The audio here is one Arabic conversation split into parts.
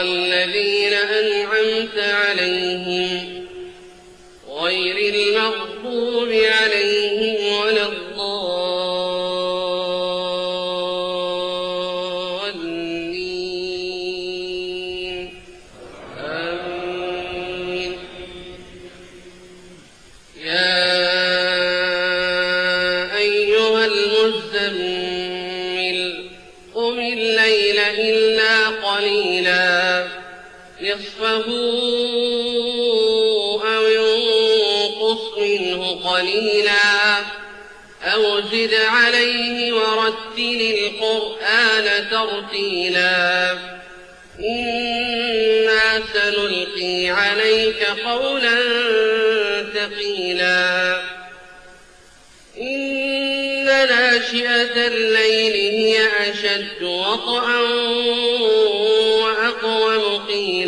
الذين أنعمت عليهم غير المغضوب عليهم ولا الضالين. يا أيها المزمل قم الليل إلا قليلا. نصفه أو ينقص منه قليلا. أو زد عليه ورتل القرآن ترتيلا. إنا سنلقي عليك قولا ثقيلا. إن ناشئة الليل هي أشد وطئا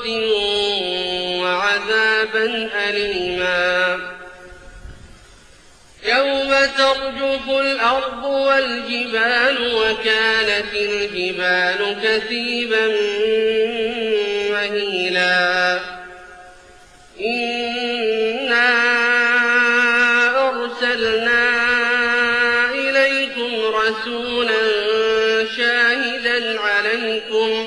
غصة وعذابا أليما. يوم ترجف الأرض والجبال وكانت الجبال كثيبا مهيلا إنا أرسلنا إليكم رسولا شاهدا عليكم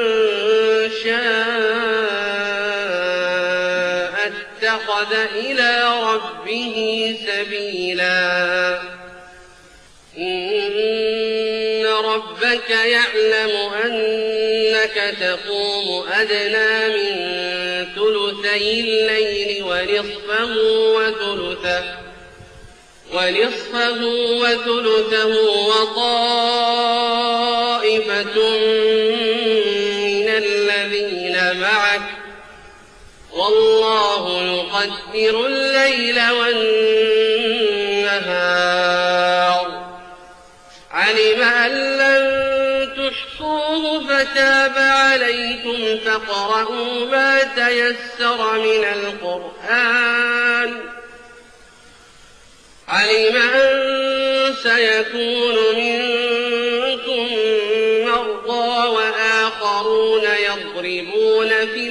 اتخذ إلى ربه سبيلا. إن ربك يعلم أنك تقوم أدنى من ثلثي الليل ونصفه وثلثه ونصفه وثلثه وطائفة والله يقدر الليل والنهار. علم أن لن تحصوه فتاب عليكم فاقرؤوا ما تيسر من القرآن. علم أن سيكون منكم مرضى وآخرون يضربون في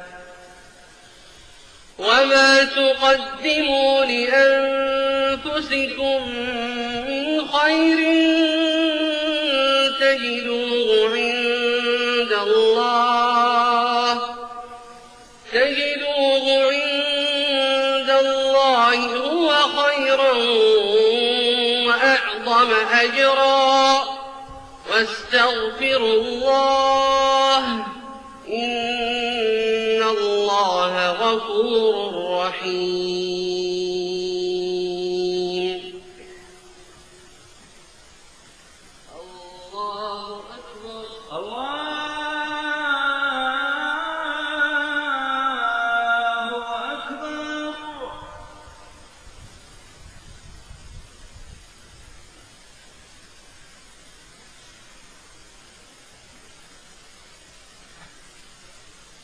وما تقدموا لأنفسكم من خير تجدوه عند الله تجدوه عند الله هو خيرا وأعظم أجرا واستغفروا الله رحيم الله أكبر. الله أكبر.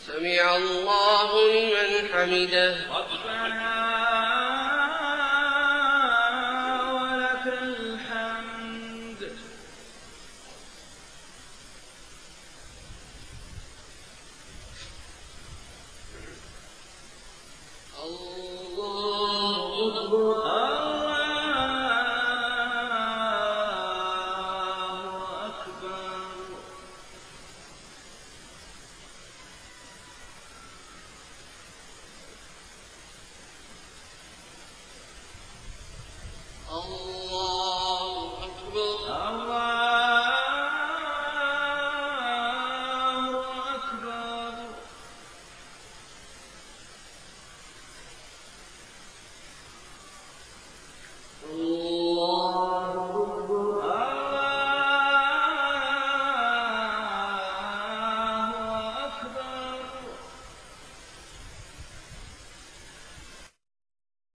سمع الله لمن حمده.